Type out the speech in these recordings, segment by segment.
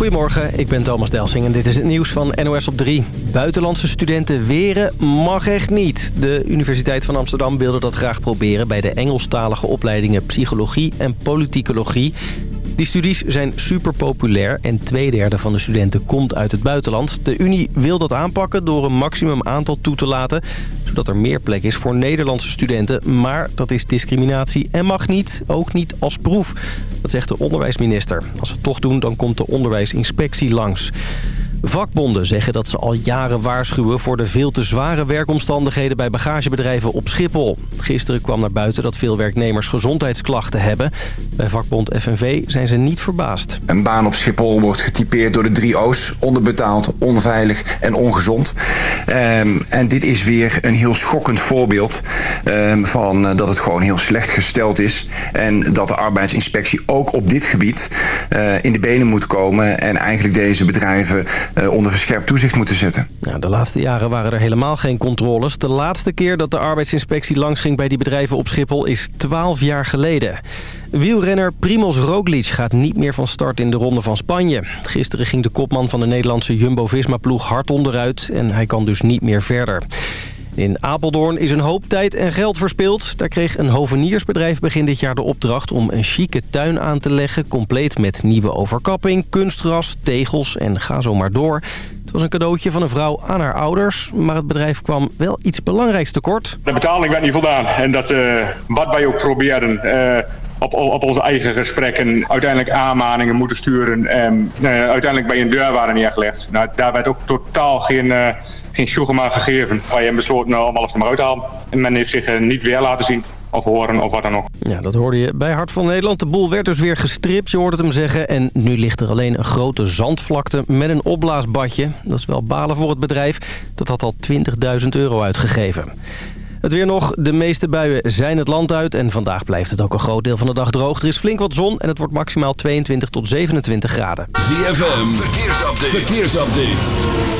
Goedemorgen, ik ben Thomas Delsing en dit is het nieuws van NOS op 3. Buitenlandse studenten weren mag echt niet. De Universiteit van Amsterdam wilde dat graag proberen... bij de Engelstalige opleidingen Psychologie en Politicologie. Die studies zijn super populair en twee derde van de studenten komt uit het buitenland. De Unie wil dat aanpakken door een maximum aantal toe te laten... zodat er meer plek is voor Nederlandse studenten. Maar dat is discriminatie en mag niet, ook niet als proef. Dat zegt de onderwijsminister. Als ze het toch doen, dan komt de onderwijsinspectie langs. Vakbonden zeggen dat ze al jaren waarschuwen voor de veel te zware werkomstandigheden bij bagagebedrijven op Schiphol. Gisteren kwam naar buiten dat veel werknemers gezondheidsklachten hebben. Bij vakbond FNV zijn ze niet verbaasd. Een baan op Schiphol wordt getypeerd door de drie O's. Onderbetaald, onveilig en ongezond. Um, en dit is weer een heel schokkend voorbeeld um, van uh, dat het gewoon heel slecht gesteld is. En dat de arbeidsinspectie ook op dit gebied uh, in de benen moet komen. En eigenlijk deze bedrijven onder verscherpt toezicht moeten zetten. Ja, de laatste jaren waren er helemaal geen controles. De laatste keer dat de arbeidsinspectie langsging bij die bedrijven op Schiphol is 12 jaar geleden. Wielrenner Primoz Roglic gaat niet meer van start in de Ronde van Spanje. Gisteren ging de kopman van de Nederlandse Jumbo-Visma-ploeg hard onderuit... en hij kan dus niet meer verder. In Apeldoorn is een hoop tijd en geld verspild. Daar kreeg een hoveniersbedrijf begin dit jaar de opdracht om een chique tuin aan te leggen... compleet met nieuwe overkapping, kunstgras, tegels en ga zo maar door. Het was een cadeautje van een vrouw aan haar ouders, maar het bedrijf kwam wel iets belangrijks tekort. De betaling werd niet voldaan en dat uh, wat wij ook proberen... Uh op, op onze eigen gesprekken uiteindelijk aanmaningen moeten sturen. En uh, uiteindelijk bij een deurwaarde neergelegd. Nou, daar werd ook totaal geen, geen sjoegema gegeven. Wij hebben besloten nou, om alles er maar uit te halen. En men heeft zich uh, niet weer laten zien of horen of wat dan ook. Ja, dat hoorde je bij Hart van Nederland. De boel werd dus weer gestript, je hoorde het hem zeggen. En nu ligt er alleen een grote zandvlakte met een opblaasbadje. Dat is wel balen voor het bedrijf. Dat had al 20.000 euro uitgegeven. Het weer nog. De meeste buien zijn het land uit. En vandaag blijft het ook een groot deel van de dag droog. Er is flink wat zon en het wordt maximaal 22 tot 27 graden. ZFM, verkeersupdate. verkeersupdate.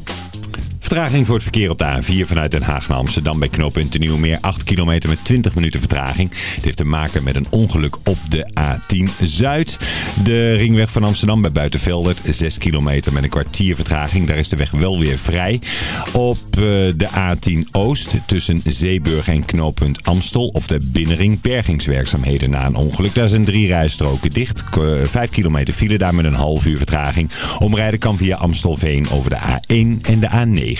Vertraging voor het verkeer op de A4 vanuit Den Haag naar Amsterdam bij knooppunt Nieuwmeer. 8 kilometer met 20 minuten vertraging. Het heeft te maken met een ongeluk op de A10 Zuid. De ringweg van Amsterdam bij Buitenveldert. 6 kilometer met een kwartier vertraging. Daar is de weg wel weer vrij. Op de A10 Oost tussen Zeeburg en knooppunt Amstel op de binnenring bergingswerkzaamheden na een ongeluk. Daar zijn drie rijstroken dicht. 5 kilometer file daar met een half uur vertraging. Omrijden kan via Amstelveen over de A1 en de A9.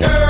Girl.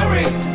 sorry.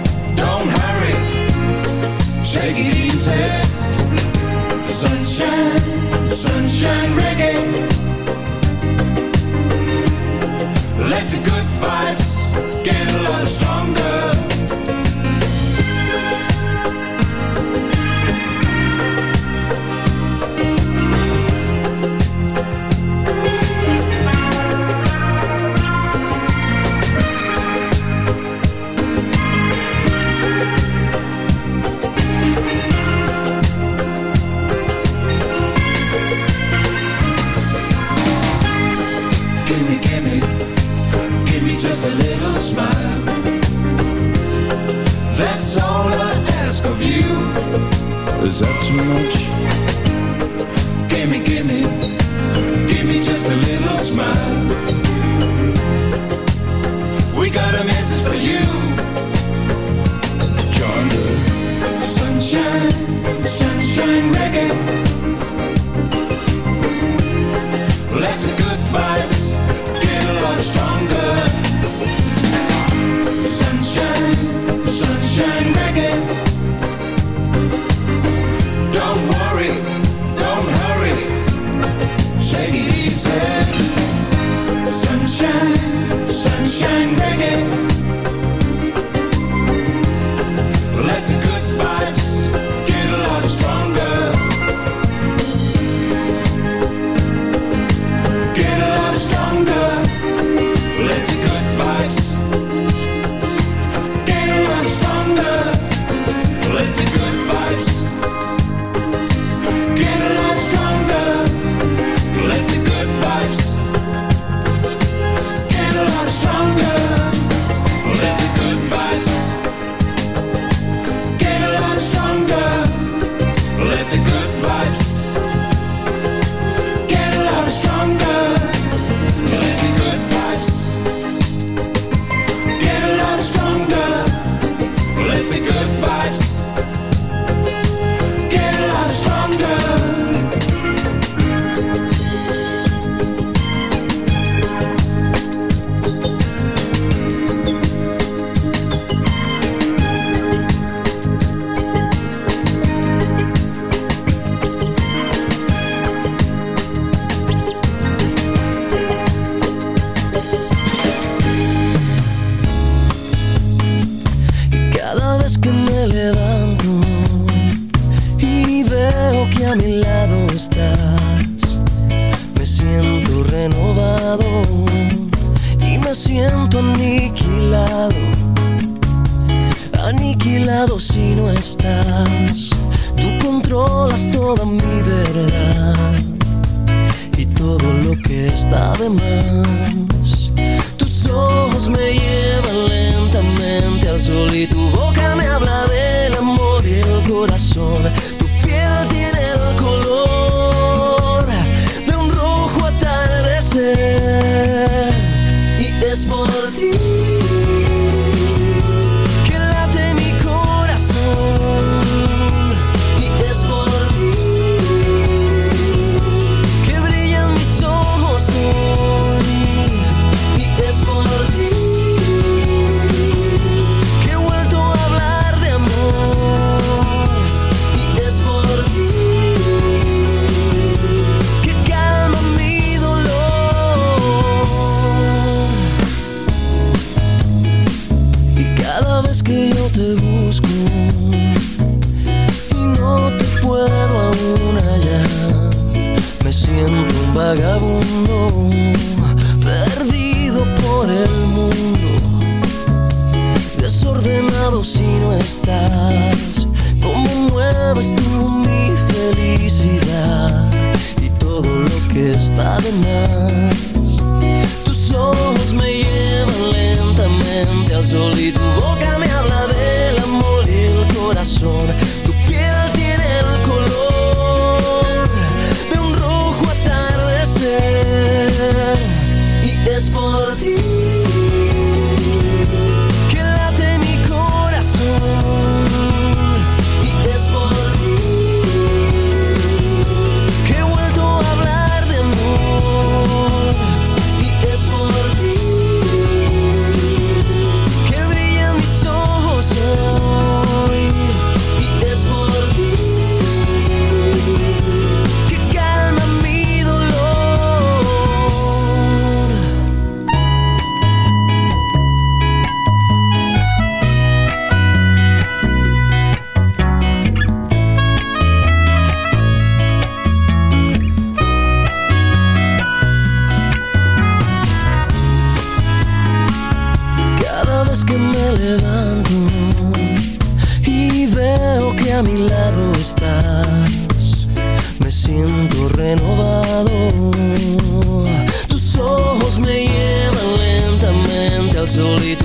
手里。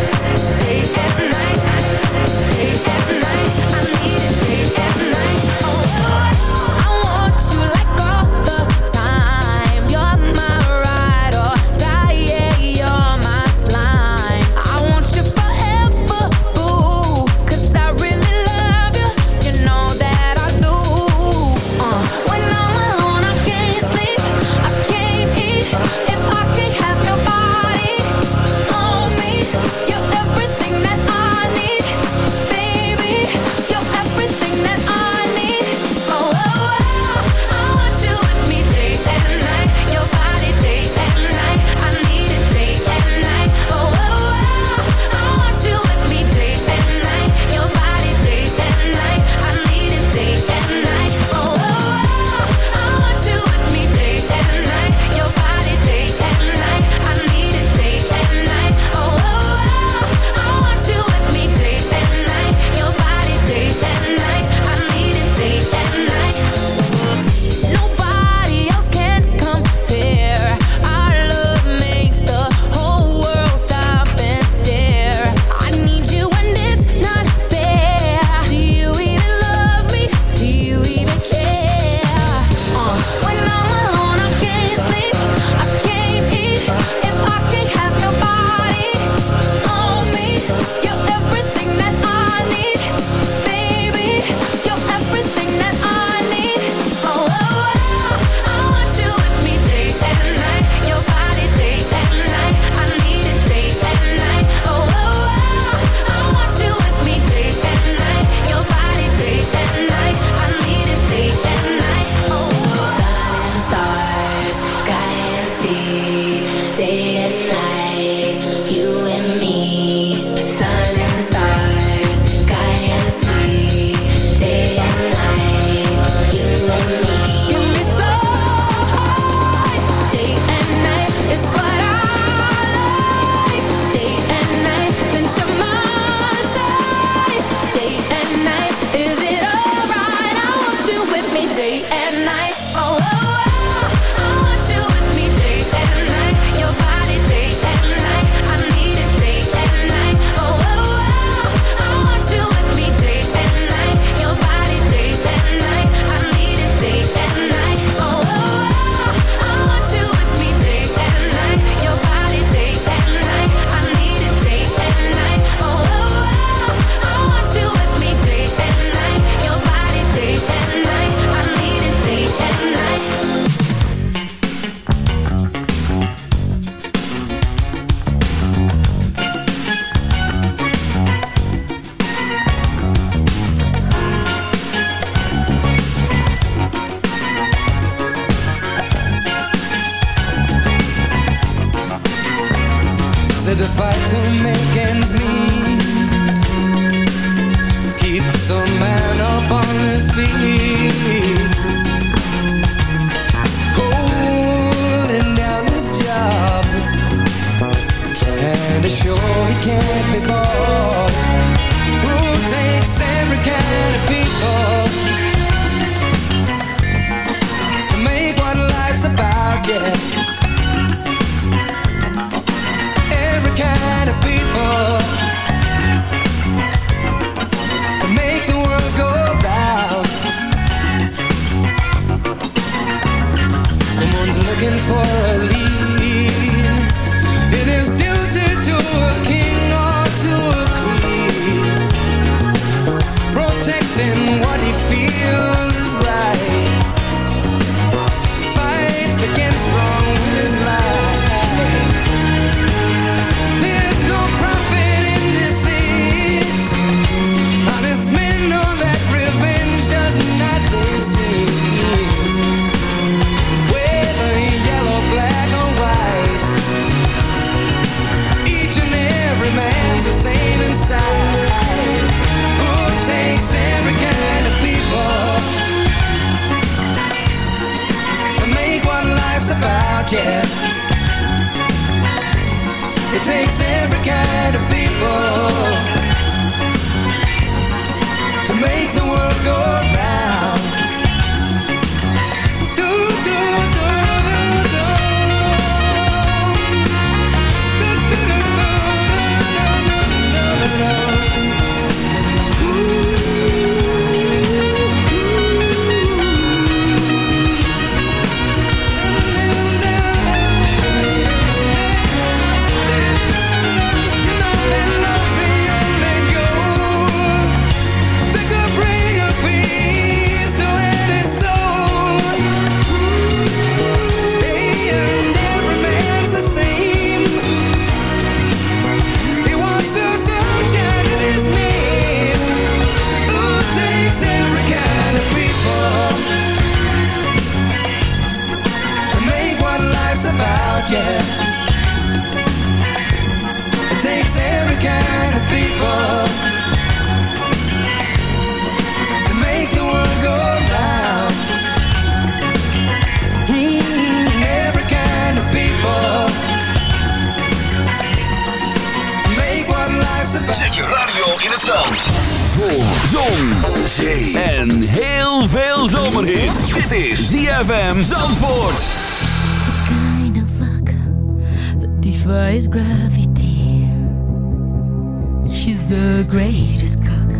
the greatest cook.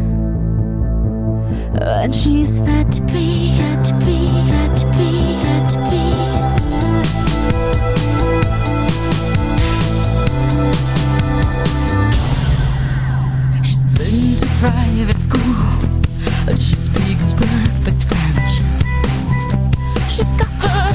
And she's fat free, fat free, fat free, fat free. She's been to private school. And she speaks perfect French. She's got her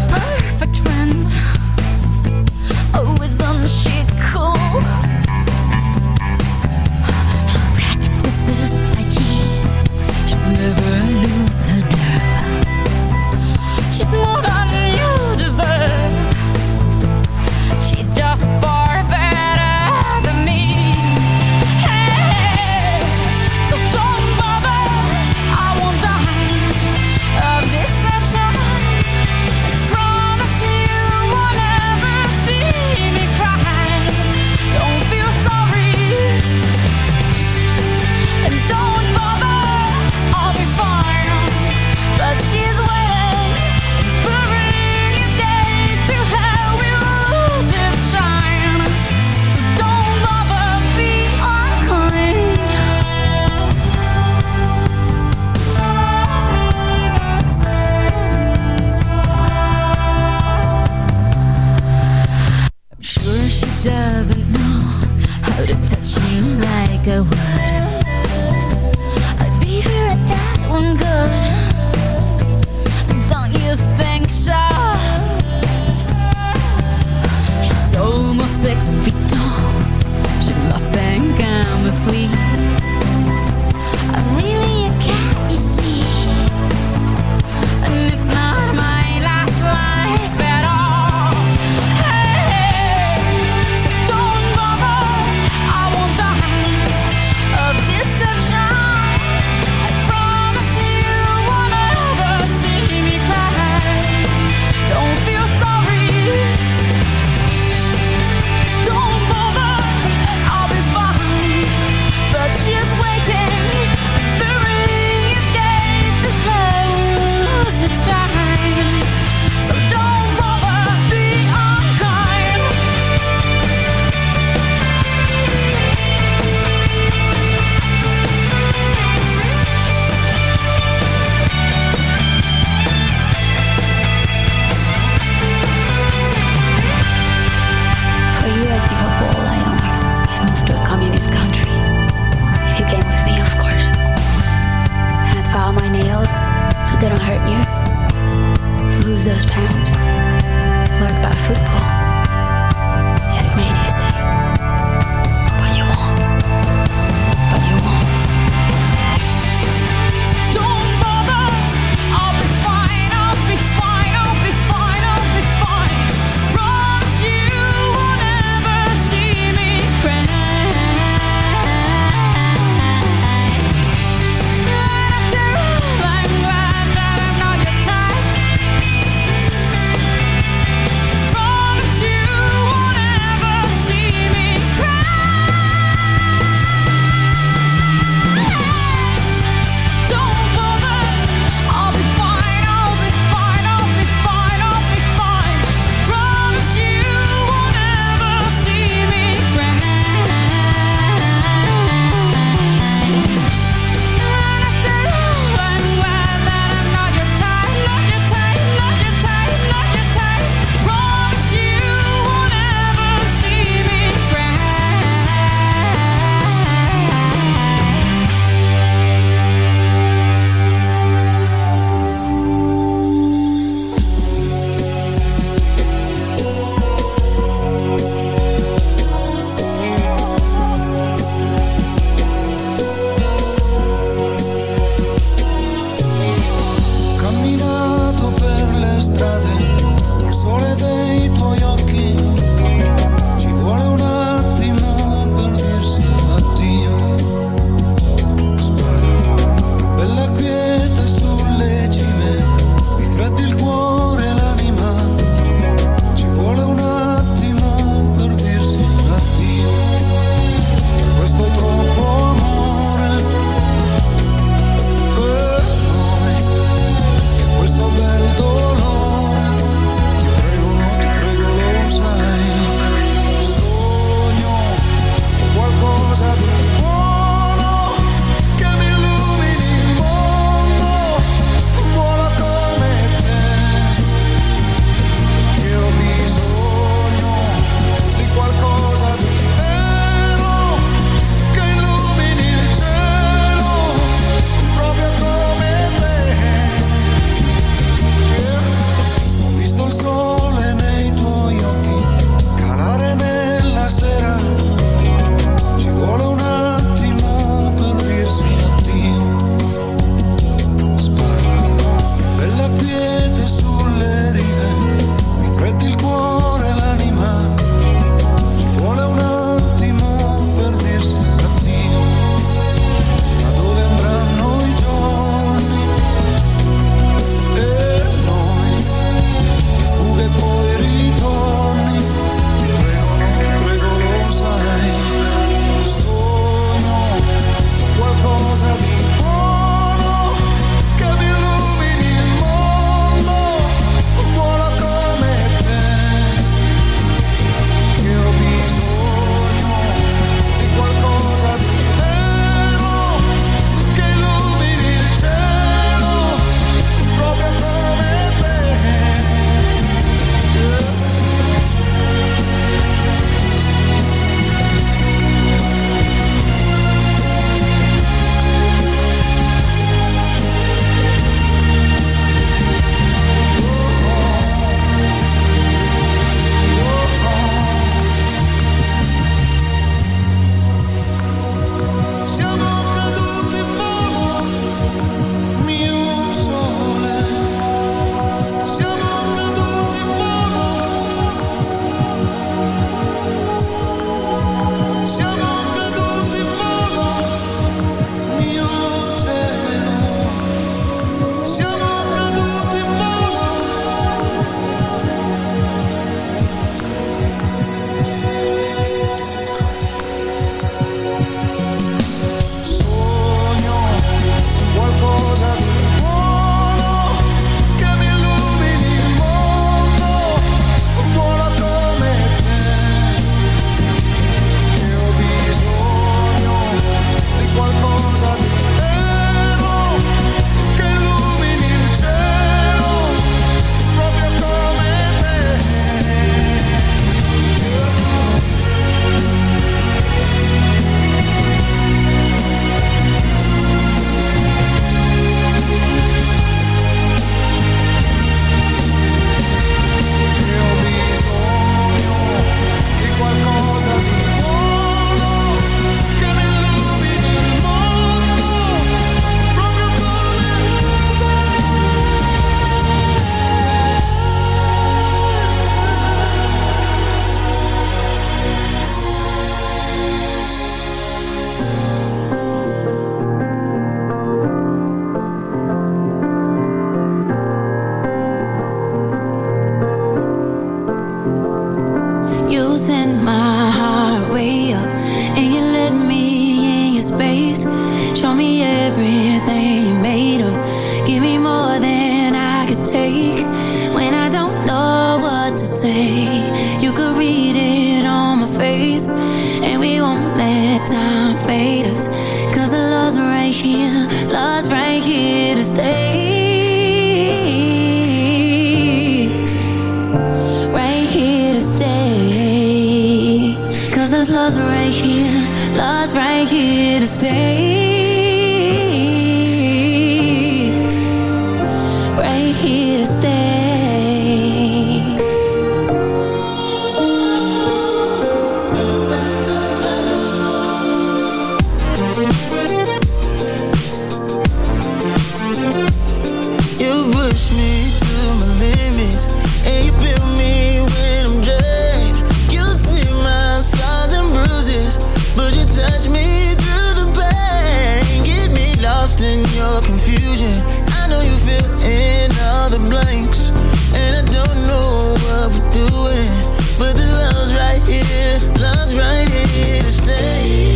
And you build me when I'm drained. You see my scars and bruises, but you touch me through the pain. Get me lost in your confusion. I know you fill in all the blanks, and I don't know what we're doing, but the love's right here, love's right here to stay.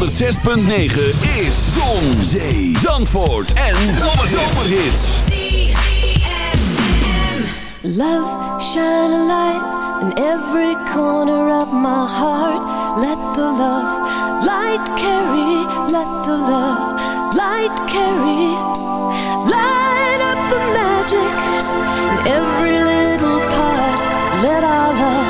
106.9 is Zon, Zee, Zandvoort en Zomerhits. Love, shine a light in every corner of my heart. Let the love light carry, let the love light carry. Light up the magic in every little part. Let our love